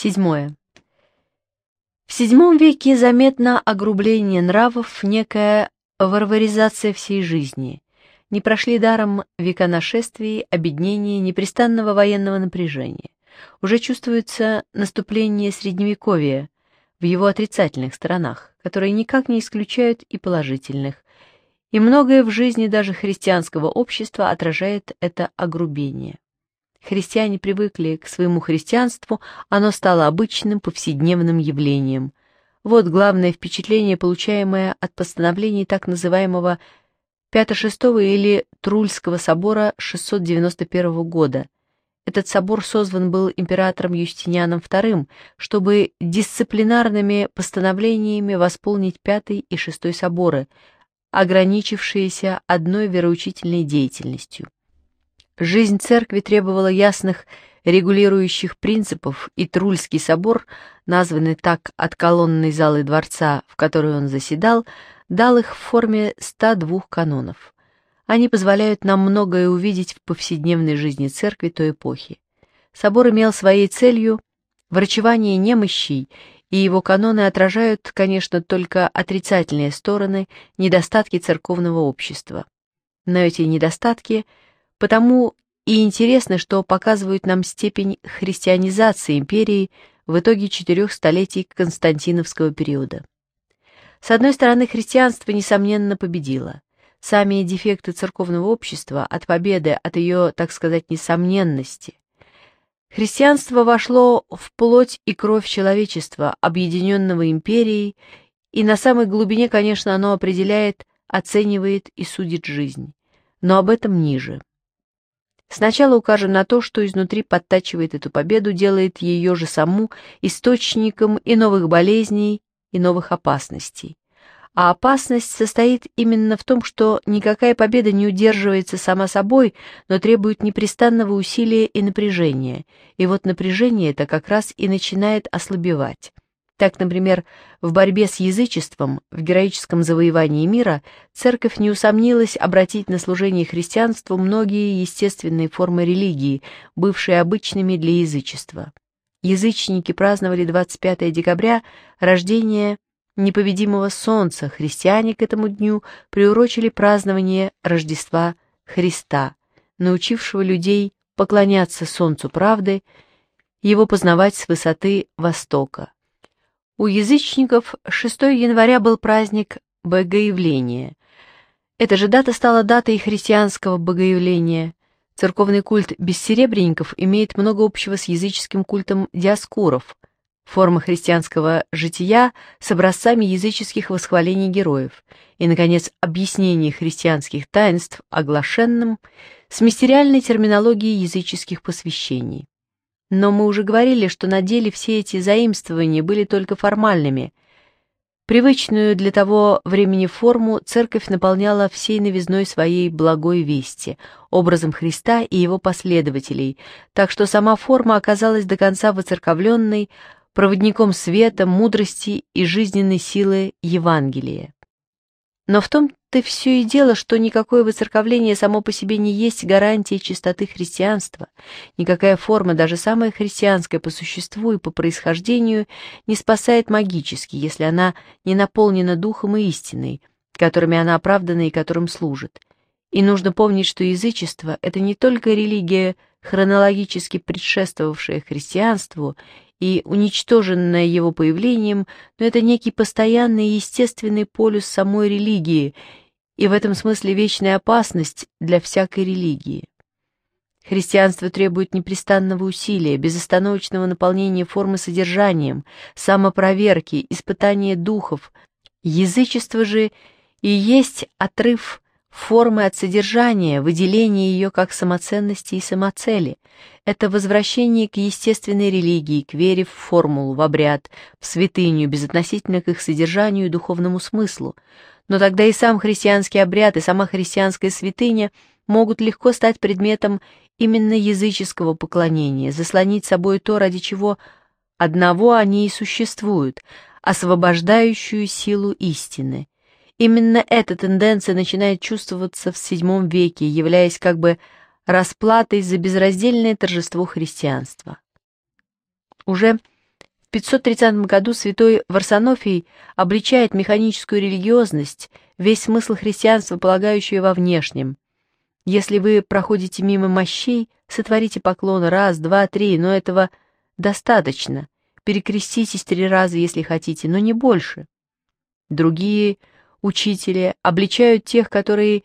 Седьмое. В VII веке заметно огрубление нравов, некая варваризация всей жизни. Не прошли даром века нашествий, обеднения, непрестанного военного напряжения. Уже чувствуется наступление Средневековья в его отрицательных сторонах, которые никак не исключают и положительных. И многое в жизни даже христианского общества отражает это огрубение. Христиане привыкли к своему христианству, оно стало обычным повседневным явлением. Вот главное впечатление, получаемое от постановлений так называемого Пято-шестого или Трульского собора 691 года. Этот собор созван был императором Юстинианом II, чтобы дисциплинарными постановлениями восполнить Пятый и Шестой соборы, ограничившиеся одной вероучительной деятельностью. Жизнь церкви требовала ясных регулирующих принципов, и Трульский собор, названный так от колонной залы дворца, в которой он заседал, дал их в форме 102 канонов. Они позволяют нам многое увидеть в повседневной жизни церкви той эпохи. Собор имел своей целью врачевание немощей, и его каноны отражают, конечно, только отрицательные стороны, недостатки церковного общества. Но эти недостатки – Потому и интересно, что показывают нам степень христианизации империи в итоге четырех столетий Константиновского периода. С одной стороны, христианство, несомненно, победило. Сами дефекты церковного общества от победы, от ее, так сказать, несомненности. Христианство вошло в плоть и кровь человечества, объединенного империей, и на самой глубине, конечно, оно определяет, оценивает и судит жизнь. Но об этом ниже. Сначала укажем на то, что изнутри подтачивает эту победу, делает ее же саму источником и новых болезней, и новых опасностей. А опасность состоит именно в том, что никакая победа не удерживается сама собой, но требует непрестанного усилия и напряжения. И вот напряжение это как раз и начинает ослабевать. Так, например, в борьбе с язычеством, в героическом завоевании мира, церковь не усомнилась обратить на служение христианству многие естественные формы религии, бывшие обычными для язычества. Язычники праздновали 25 декабря рождение непобедимого солнца, христиане к этому дню приурочили празднование Рождества Христа, научившего людей поклоняться солнцу правды, его познавать с высоты Востока. У язычников 6 января был праздник Богоявления. Эта же дата стала датой христианского Богоявления. Церковный культ бессеребренников имеет много общего с языческим культом диаскуров, форма христианского жития с образцами языческих восхвалений героев и, наконец, объяснение христианских таинств оглашенным с мистериальной терминологией языческих посвящений. Но мы уже говорили, что на деле все эти заимствования были только формальными. Привычную для того времени форму церковь наполняла всей новизной своей благой вести, образом Христа и его последователей, так что сама форма оказалась до конца выцерковленной, проводником света, мудрости и жизненной силы Евангелия. Но в том-то все и дело, что никакое выцерковление само по себе не есть гарантии чистоты христианства. Никакая форма, даже самая христианская по существу и по происхождению, не спасает магически, если она не наполнена духом и истиной, которыми она оправдана и которым служит. И нужно помнить, что язычество — это не только религия, хронологически предшествовавшая христианству, и уничтоженное его появлением, но это некий постоянный и естественный полюс самой религии, и в этом смысле вечная опасность для всякой религии. Христианство требует непрестанного усилия, безостановочного наполнения формы содержанием, самопроверки, испытания духов. Язычество же и есть отрыв – формы от содержания, выделение ее как самоценности и самоцели. Это возвращение к естественной религии, к вере в формулу, в обряд, в святыню, безотносительно к их содержанию и духовному смыслу. Но тогда и сам христианский обряд, и сама христианская святыня могут легко стать предметом именно языческого поклонения, заслонить собой то, ради чего одного они и существуют, освобождающую силу истины. Именно эта тенденция начинает чувствоваться в VII веке, являясь как бы расплатой за безраздельное торжество христианства. Уже в 530 году святой Варсонофий обличает механическую религиозность, весь смысл христианства, полагающую во внешнем. Если вы проходите мимо мощей, сотворите поклон раз, два, три, но этого достаточно. Перекреститесь три раза, если хотите, но не больше. Другие – учители, обличают тех, которые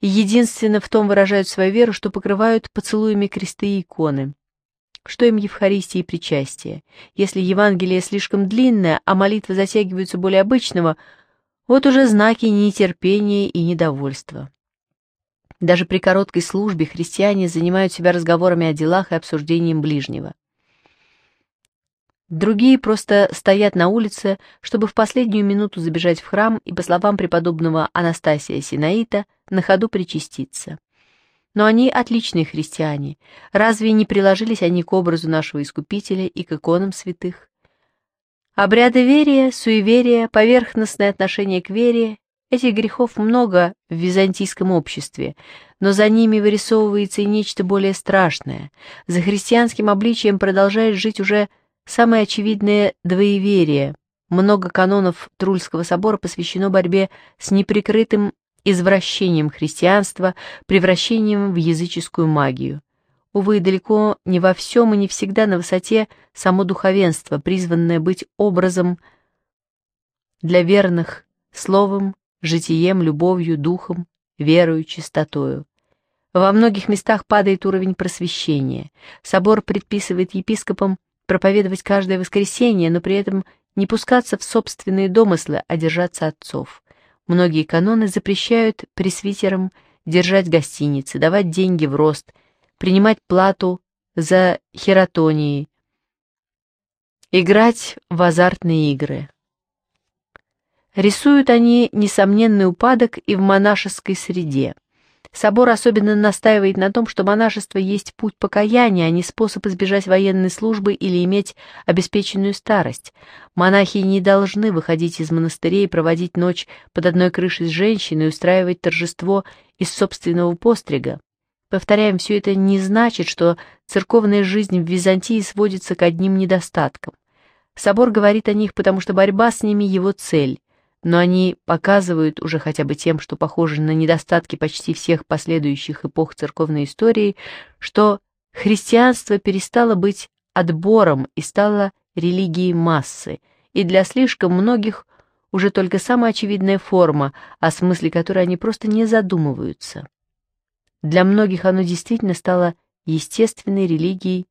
единственно в том выражают свою веру, что покрывают поцелуями кресты и иконы. Что им Евхаристия и причастие? Если Евангелие слишком длинное, а молитвы затягиваются более обычного, вот уже знаки нетерпения и недовольства. Даже при короткой службе христиане занимают себя разговорами о делах и обсуждением ближнего. Другие просто стоят на улице, чтобы в последнюю минуту забежать в храм и, по словам преподобного Анастасия Синаита, на ходу причаститься. Но они отличные христиане. Разве не приложились они к образу нашего Искупителя и к иконам святых? Обряды верия, суеверия, поверхностное отношение к вере – этих грехов много в византийском обществе, но за ними вырисовывается и нечто более страшное. За христианским обличием продолжает жить уже – Самое очевидное – двоеверие. Много канонов Трульского собора посвящено борьбе с неприкрытым извращением христианства, превращением в языческую магию. Увы, далеко не во всем и не всегда на высоте само духовенство, призванное быть образом для верных словом, житием, любовью, духом, верою, чистотою. Во многих местах падает уровень просвещения. Собор предписывает епископам проповедовать каждое воскресенье, но при этом не пускаться в собственные домыслы, а держаться отцов. Многие каноны запрещают пресвитерам держать гостиницы, давать деньги в рост, принимать плату за хератонии, играть в азартные игры. Рисуют они несомненный упадок и в монашеской среде. Собор особенно настаивает на том, что монашество есть путь покаяния, а не способ избежать военной службы или иметь обеспеченную старость. Монахи не должны выходить из монастырей проводить ночь под одной крышей с женщиной и устраивать торжество из собственного пострига. Повторяем, все это не значит, что церковная жизнь в Византии сводится к одним недостаткам. Собор говорит о них, потому что борьба с ними – его цель – но они показывают уже хотя бы тем, что похожи на недостатки почти всех последующих эпох церковной истории, что христианство перестало быть отбором и стало религией массы, и для слишком многих уже только самая очевидная форма, о смысле которой они просто не задумываются. Для многих оно действительно стало естественной религией,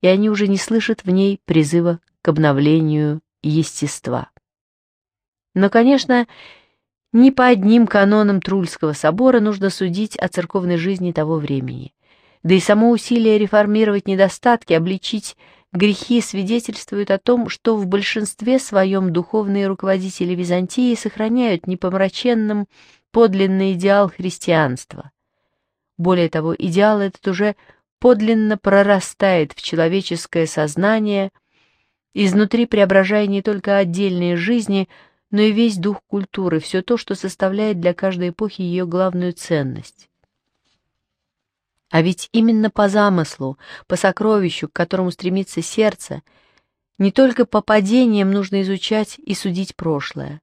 и они уже не слышат в ней призыва к обновлению естества. Но, конечно, не по одним канонам Трульского собора нужно судить о церковной жизни того времени. Да и само усилие реформировать недостатки, обличить грехи свидетельствует о том, что в большинстве своем духовные руководители Византии сохраняют непомраченным подлинный идеал христианства. Более того, идеал этот уже подлинно прорастает в человеческое сознание, изнутри преображая не только отдельные жизни – но и весь дух культуры, все то, что составляет для каждой эпохи ее главную ценность. А ведь именно по замыслу, по сокровищу, к которому стремится сердце, не только по падениям нужно изучать и судить прошлое,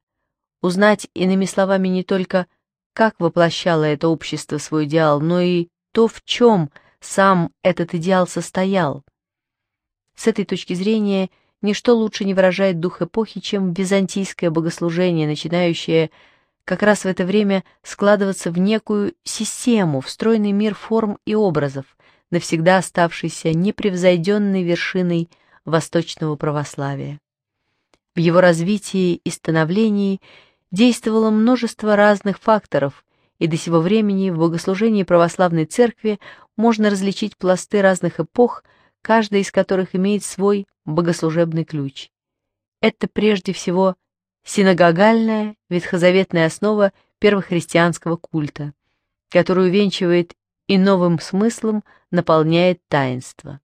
узнать, иными словами, не только как воплощало это общество свой идеал, но и то, в чем сам этот идеал состоял. С этой точки зрения – Ничто лучше не выражает дух эпохи, чем византийское богослужение, начинающее как раз в это время складываться в некую систему, встроенный мир форм и образов, навсегда оставшийся непревзойденной вершиной восточного православия. В его развитии и становлении действовало множество разных факторов, и до сего времени в богослужении православной церкви можно различить пласты разных эпох, каждая из которых имеет свой богослужебный ключ. Это прежде всего синагогальная ветхозаветная основа первохристианского культа, которую венчивает и новым смыслом наполняет таинство.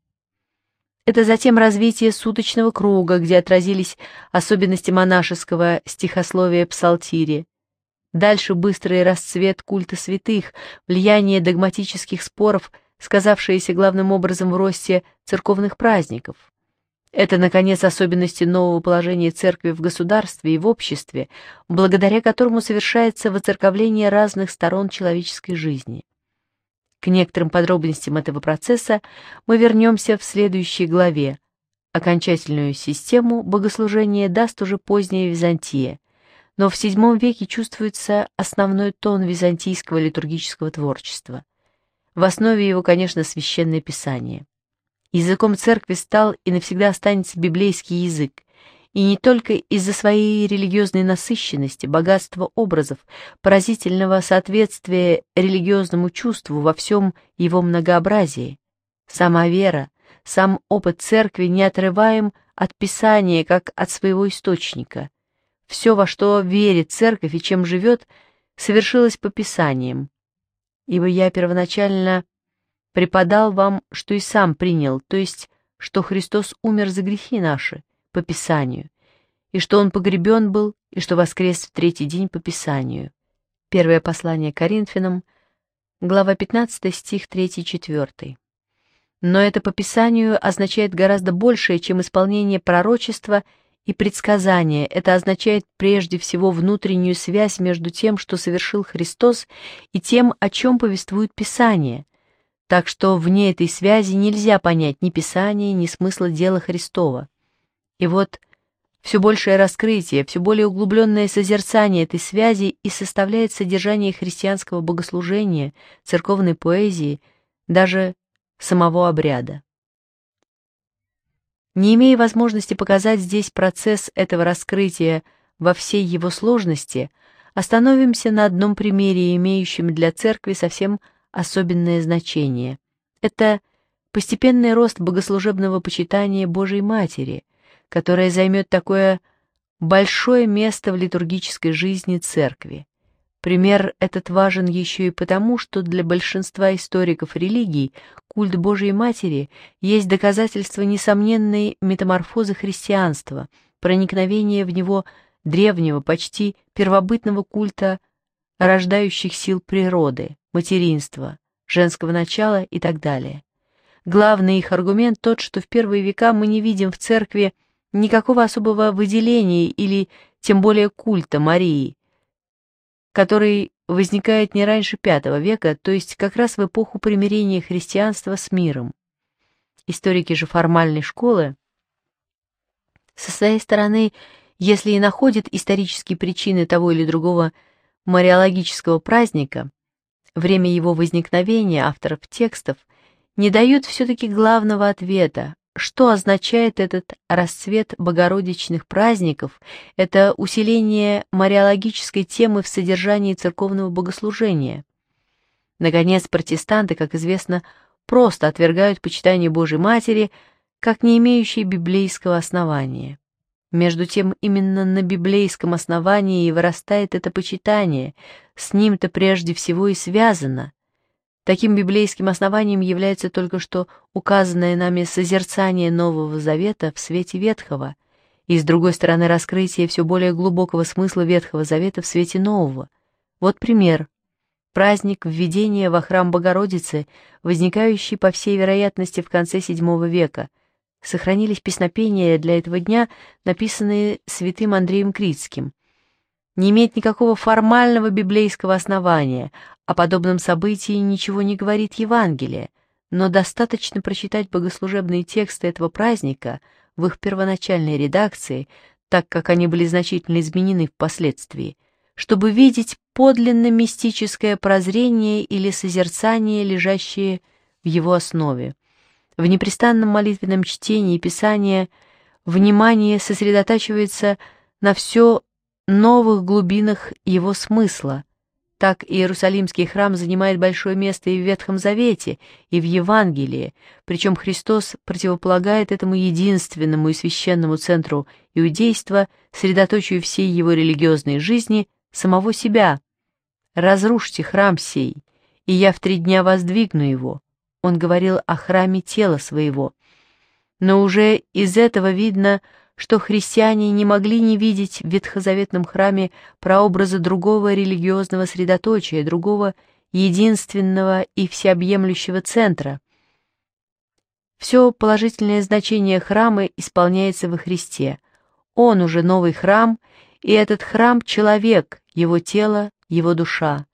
Это затем развитие суточного круга, где отразились особенности монашеского стихословия псалтири. Дальше быстрый расцвет культа святых, влияние догматических споров, сказавшиеся главным образом в росте церковных праздников. Это, наконец, особенности нового положения церкви в государстве и в обществе, благодаря которому совершается воцерковление разных сторон человеческой жизни. К некоторым подробностям этого процесса мы вернемся в следующей главе. Окончательную систему богослужения даст уже поздняя Византия, но в VII веке чувствуется основной тон византийского литургического творчества. В основе его, конечно, священное писание. Языком церкви стал и навсегда останется библейский язык, и не только из-за своей религиозной насыщенности, богатства образов, поразительного соответствия религиозному чувству во всем его многообразии. Сама вера, сам опыт церкви не отрываем от Писания, как от своего источника. Все, во что верит церковь и чем живет, совершилось по Писаниям. Ибо я первоначально преподал вам, что и сам принял, то есть, что Христос умер за грехи наши, по Писанию, и что Он погребен был, и что воскрес в третий день по Писанию. Первое послание Коринфянам, глава 15, стих 3-4. Но это по Писанию означает гораздо большее, чем исполнение пророчества и предсказания. Это означает прежде всего внутреннюю связь между тем, что совершил Христос, и тем, о чем повествует Писание – так что вне этой связи нельзя понять ни Писания, ни смысла дела Христова. И вот все большее раскрытие, все более углубленное созерцание этой связи и составляет содержание христианского богослужения, церковной поэзии, даже самого обряда. Не имея возможности показать здесь процесс этого раскрытия во всей его сложности, остановимся на одном примере, имеющем для церкви совсем особенное значение. Это постепенный рост богослужебного почитания Божьей Матери, которая займет такое большое место в литургической жизни Церкви. Пример этот важен еще и потому, что для большинства историков религий культ Божьей Матери есть доказательство несомненной метаморфозы христианства, проникновения в него древнего, почти первобытного культа рождающих сил природы материнства, женского начала и так далее. Главный их аргумент тот, что в первые века мы не видим в церкви никакого особого выделения или тем более культа Марии, который возникает не раньше V века, то есть как раз в эпоху примирения христианства с миром. Историки же формальной школы со своей стороны, если и находят исторические причины того или другого мариологического праздника, Время его возникновения авторов текстов не дают все-таки главного ответа, что означает этот расцвет богородичных праздников, это усиление мариологической темы в содержании церковного богослужения. Наконец, протестанты, как известно, просто отвергают почитание Божьей Матери как не имеющие библейского основания. Между тем, именно на библейском основании и вырастает это почитание, с ним-то прежде всего и связано. Таким библейским основанием является только что указанное нами созерцание Нового Завета в свете Ветхого, и, с другой стороны, раскрытие все более глубокого смысла Ветхого Завета в свете Нового. Вот пример. Праздник введения во храм Богородицы, возникающий, по всей вероятности, в конце VII века – сохранились песнопения для этого дня, написанные святым Андреем Критским. Не имеет никакого формального библейского основания, о подобном событии ничего не говорит Евангелие, но достаточно прочитать богослужебные тексты этого праздника в их первоначальной редакции, так как они были значительно изменены впоследствии, чтобы видеть подлинно мистическое прозрение или созерцание, лежащее в его основе. В непрестанном молитвенном чтении Писания внимание сосредотачивается на все новых глубинах его смысла. Так Иерусалимский храм занимает большое место и в Ветхом Завете, и в Евангелии, причем Христос противополагает этому единственному и священному центру иудейства, средоточию всей его религиозной жизни, самого себя. «Разрушьте храм сей, и я в три дня воздвигну его» он говорил о храме тела своего. Но уже из этого видно, что христиане не могли не видеть в ветхозаветном храме прообраза другого религиозного средоточия, другого единственного и всеобъемлющего центра. Все положительное значение храма исполняется во Христе. Он уже новый храм, и этот храм — человек, его тело, его душа.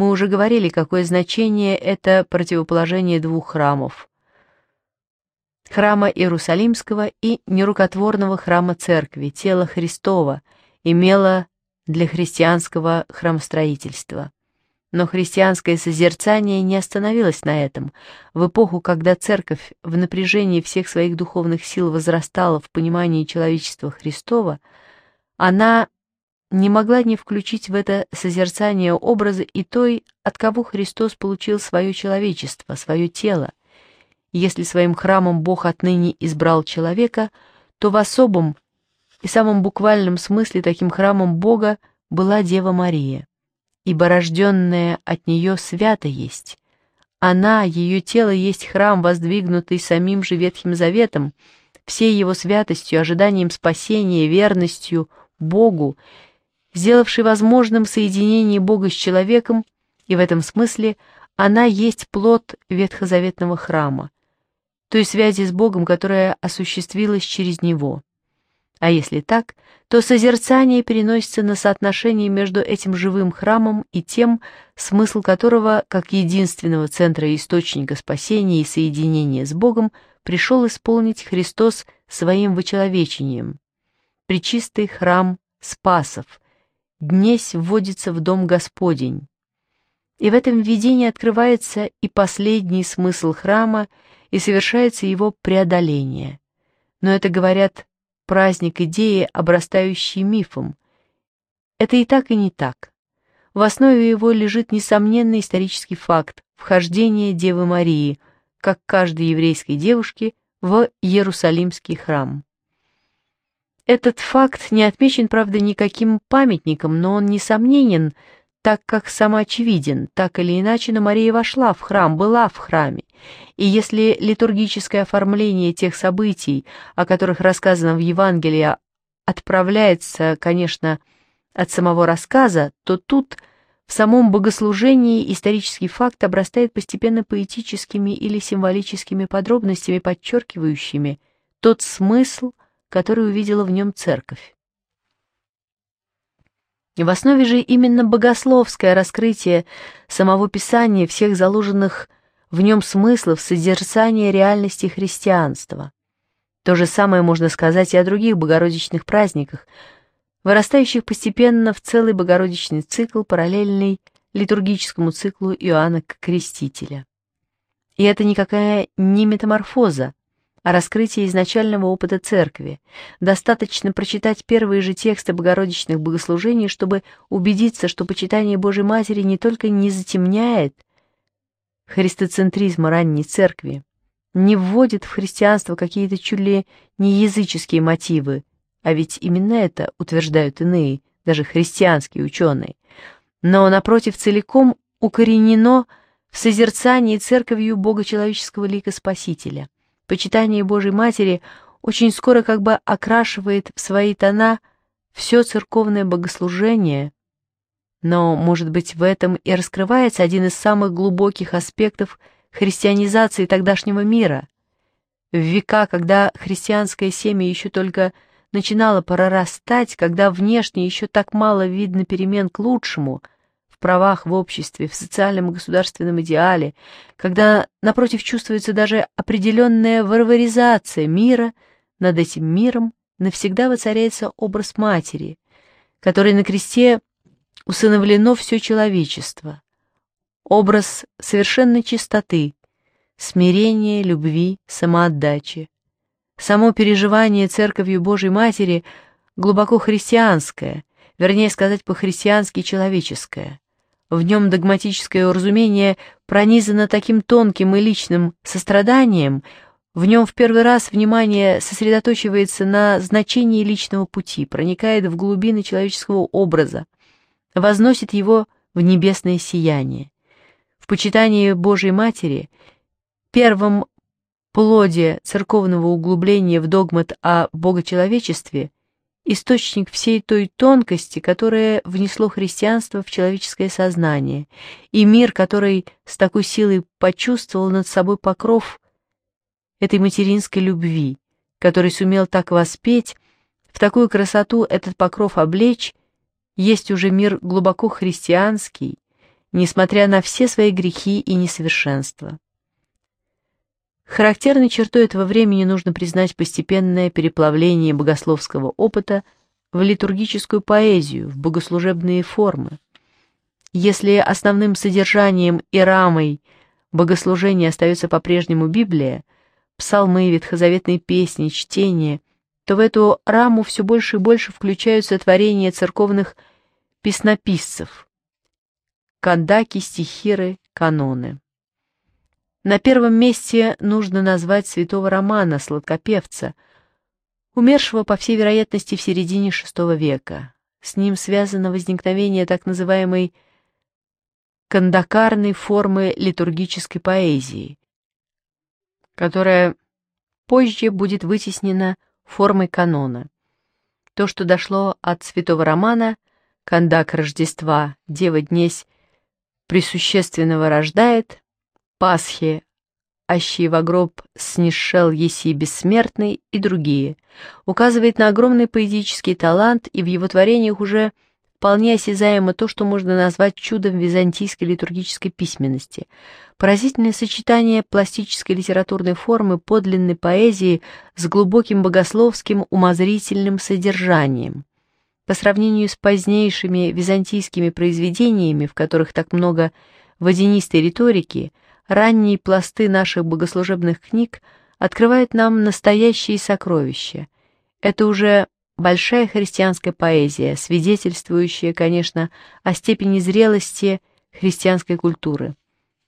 Мы уже говорили, какое значение это противоположение двух храмов. Храма Иерусалимского и нерукотворного храма церкви, Тело Христова, имело для христианского храмостроительства. Но христианское созерцание не остановилось на этом. В эпоху, когда церковь в напряжении всех своих духовных сил возрастала в понимании человечества Христова, она не могла не включить в это созерцание образа и той, от кого Христос получил свое человечество, свое тело. Если своим храмом Бог отныне избрал человека, то в особом и самом буквальном смысле таким храмом Бога была Дева Мария, ибо рожденная от нее свято есть. Она, ее тело есть храм, воздвигнутый самим же Ветхим Заветом, всей его святостью, ожиданием спасения, верностью Богу, сделавший возможным соединение Бога с человеком, и в этом смысле она есть плод ветхозаветного храма, той связи с Богом, которая осуществилась через него. А если так, то созерцание переносится на соотношение между этим живым храмом и тем, смысл которого, как единственного центра и источника спасения и соединения с Богом, пришел исполнить Христос своим вочеловечением, Пречистый храм Спасов, днесь вводится в дом Господень. И в этом видении открывается и последний смысл храма, и совершается его преодоление. Но это, говорят, праздник идеи, обрастающий мифом. Это и так, и не так. В основе его лежит несомненный исторический факт вхождения Девы Марии, как каждой еврейской девушки, в Иерусалимский храм. Этот факт не отмечен, правда, никаким памятником, но он несомненен, так как сам очевиден. так или иначе, но Мария вошла в храм, была в храме. И если литургическое оформление тех событий, о которых рассказано в Евангелии, отправляется, конечно, от самого рассказа, то тут в самом богослужении исторический факт обрастает постепенно поэтическими или символическими подробностями, подчеркивающими тот смысл, которая увидела в нем церковь. В основе же именно богословское раскрытие самого Писания всех заложенных в нем смыслов созерцания реальности христианства. То же самое можно сказать и о других богородичных праздниках, вырастающих постепенно в целый богородичный цикл, параллельный литургическому циклу Иоанна Крестителя. И это никакая не метаморфоза, о раскрытии изначального опыта церкви. Достаточно прочитать первые же тексты богородичных богослужений, чтобы убедиться, что почитание Божьей Матери не только не затемняет христоцентризма ранней церкви, не вводит в христианство какие-то чуть ли не языческие мотивы, а ведь именно это утверждают иные, даже христианские ученые, но, напротив, целиком укоренено в созерцании церковью Бога человеческого лика Спасителя – почитание Божьей Матери очень скоро как бы окрашивает в свои тона все церковное богослужение, но, может быть, в этом и раскрывается один из самых глубоких аспектов христианизации тогдашнего мира. В века, когда христианское семя еще только начинало прорастать, когда внешне еще так мало видно перемен к лучшему – правах в обществе, в социальном и государственном идеале, когда, напротив, чувствуется даже определенная варваризация мира, над этим миром навсегда воцаряется образ матери, которой на кресте усыновлено все человечество, образ совершенной чистоты, смирения, любви, самоотдачи. Само переживание Церковью Божьей Матери глубоко христианское, вернее сказать, по-христиански человеческое. В нем догматическое уразумение пронизано таким тонким и личным состраданием, в нем в первый раз внимание сосредоточивается на значении личного пути, проникает в глубины человеческого образа, возносит его в небесное сияние. В почитании Божьей Матери, первом плоде церковного углубления в догмат о богочеловечестве – источник всей той тонкости, которая внесло христианство в человеческое сознание, и мир, который с такой силой почувствовал над собой покров этой материнской любви, который сумел так воспеть, в такую красоту этот покров облечь, есть уже мир глубоко христианский, несмотря на все свои грехи и несовершенства. Характерной чертой этого времени нужно признать постепенное переплавление богословского опыта в литургическую поэзию, в богослужебные формы. Если основным содержанием и рамой богослужения остается по-прежнему Библия, псалмы, ветхозаветные песни, чтения, то в эту раму все больше и больше включаются творения церковных песнописцев – кандаки, стихиры, каноны. На первом месте нужно назвать святого Романа, сладкопевца, умершего, по всей вероятности, в середине VI века. С ним связано возникновение так называемой кандакарной формы литургической поэзии, которая позже будет вытеснена формой канона. То, что дошло от святого Романа, кандак Рождества, Дева днесь присущественного рождает, Пасхи, «Ащи в гроб снишел еси бессмертный» и другие, указывает на огромный поэтический талант, и в его творениях уже вполне осязаемо то, что можно назвать чудом византийской литургической письменности. Поразительное сочетание пластической литературной формы подлинной поэзии с глубоким богословским умозрительным содержанием. По сравнению с позднейшими византийскими произведениями, в которых так много водянистой риторики – ранние пласты наших богослужебных книг открывают нам настоящие сокровища. Это уже большая христианская поэзия, свидетельствующая, конечно, о степени зрелости христианской культуры.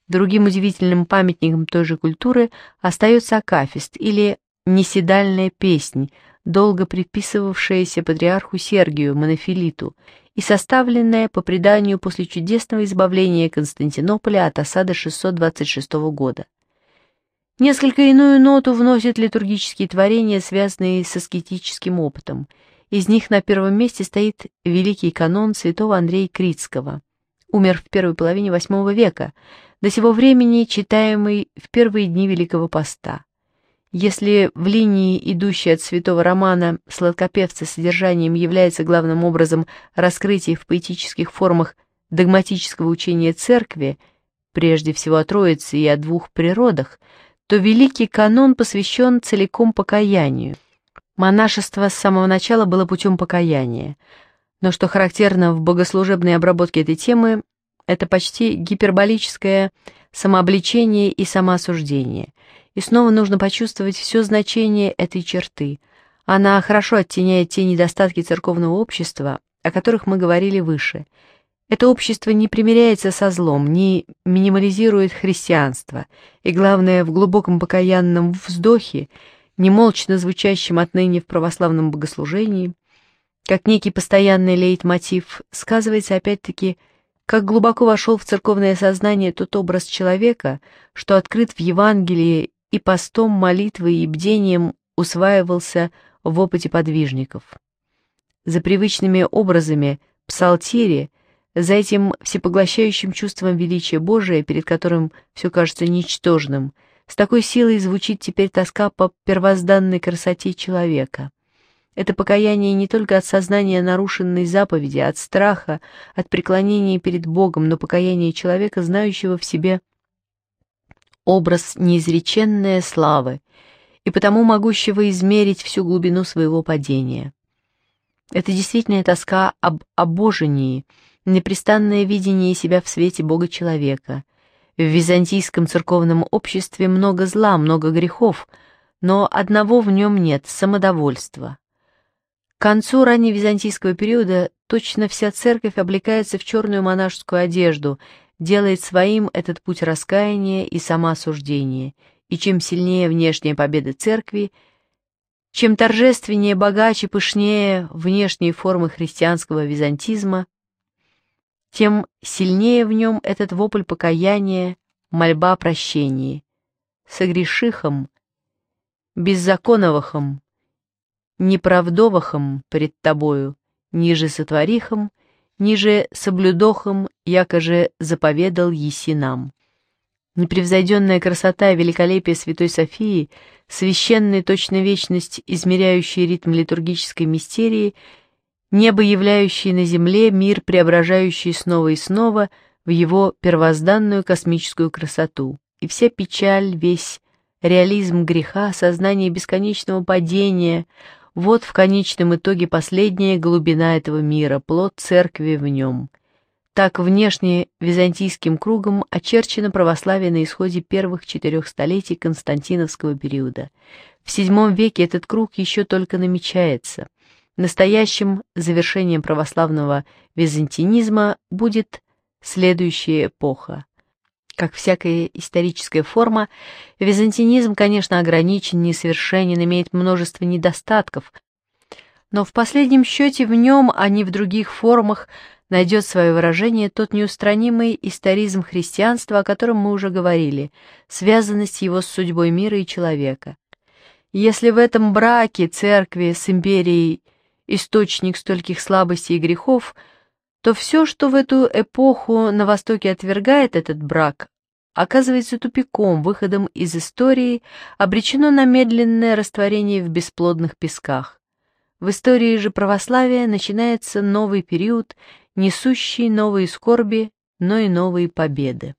Другим удивительным памятником той же культуры остается акафист или неседальная песнь, долго приписывавшаяся патриарху Сергию Монофилиту и составленная по преданию после чудесного избавления Константинополя от осады 626 года. Несколько иную ноту вносят литургические творения, связанные с аскетическим опытом. Из них на первом месте стоит великий канон святого Андрея Критского. Умер в первой половине VIII века, до сего времени читаемый в первые дни Великого Поста. Если в линии, идущей от святого романа сладкопевца, содержанием является главным образом раскрытие в поэтических формах догматического учения церкви, прежде всего о Троице и о двух природах, то великий канон посвящен целиком покаянию. Монашество с самого начала было путем покаяния, но что характерно в богослужебной обработке этой темы, это почти гиперболическое самообличение и самоосуждение – и снова нужно почувствовать все значение этой черты. Она хорошо оттеняет те недостатки церковного общества, о которых мы говорили выше. Это общество не примиряется со злом, не минимализирует христианство, и, главное, в глубоком покаянном вздохе, немолчно звучащем отныне в православном богослужении, как некий постоянный лейтмотив, сказывается опять-таки, как глубоко вошел в церковное сознание тот образ человека, что открыт в Евангелии и постом, молитвой и бдением усваивался в опыте подвижников. За привычными образами псалтири, за этим всепоглощающим чувством величия Божия, перед которым все кажется ничтожным, с такой силой звучит теперь тоска по первозданной красоте человека. Это покаяние не только от сознания нарушенной заповеди, а от страха, от преклонения перед Богом, но покаяние человека, знающего в себе образ неизреченной славы и потому могущего измерить всю глубину своего падения. Это действительная тоска об обожении, непрестанное видение себя в свете Бога-человека. В византийском церковном обществе много зла, много грехов, но одного в нем нет – самодовольства. К концу ранневизантийского периода точно вся церковь облекается в черную монашескую одежду, делает своим этот путь раскаяния и самоосуждения, и чем сильнее внешняя победа церкви, чем торжественнее, богаче, пышнее внешние формы христианского византизма, тем сильнее в нем этот вопль покаяния, мольба о прощении. Согрешихом, беззаконовахом, неправдовахом пред тобою, ниже сотворихом — ниже соблюдохом якоже заповедал еси нам. Непревзойденная красота и великолепие Святой Софии, священная точно вечность, измеряющая ритм литургической мистерии, небо, являющее на земле, мир, преображающий снова и снова в его первозданную космическую красоту. И вся печаль, весь реализм греха, сознание бесконечного падения — вот в конечном итоге последняя глубина этого мира, плод церкви в нем. Так внешне византийским кругом очерчено православие на исходе первых четырех столетий Константиновского периода. В VII веке этот круг еще только намечается. Настоящим завершением православного византинизма будет следующая эпоха как всякая историческая форма, византинизм, конечно, ограничен, несовершенен, имеет множество недостатков, но в последнем счете в нем, а не в других формах, найдет свое выражение тот неустранимый историзм христианства, о котором мы уже говорили, связанность его с судьбой мира и человека. Если в этом браке церкви с империей источник стольких слабостей и грехов – то все, что в эту эпоху на Востоке отвергает этот брак, оказывается тупиком, выходом из истории, обречено на медленное растворение в бесплодных песках. В истории же православия начинается новый период, несущий новые скорби, но и новые победы.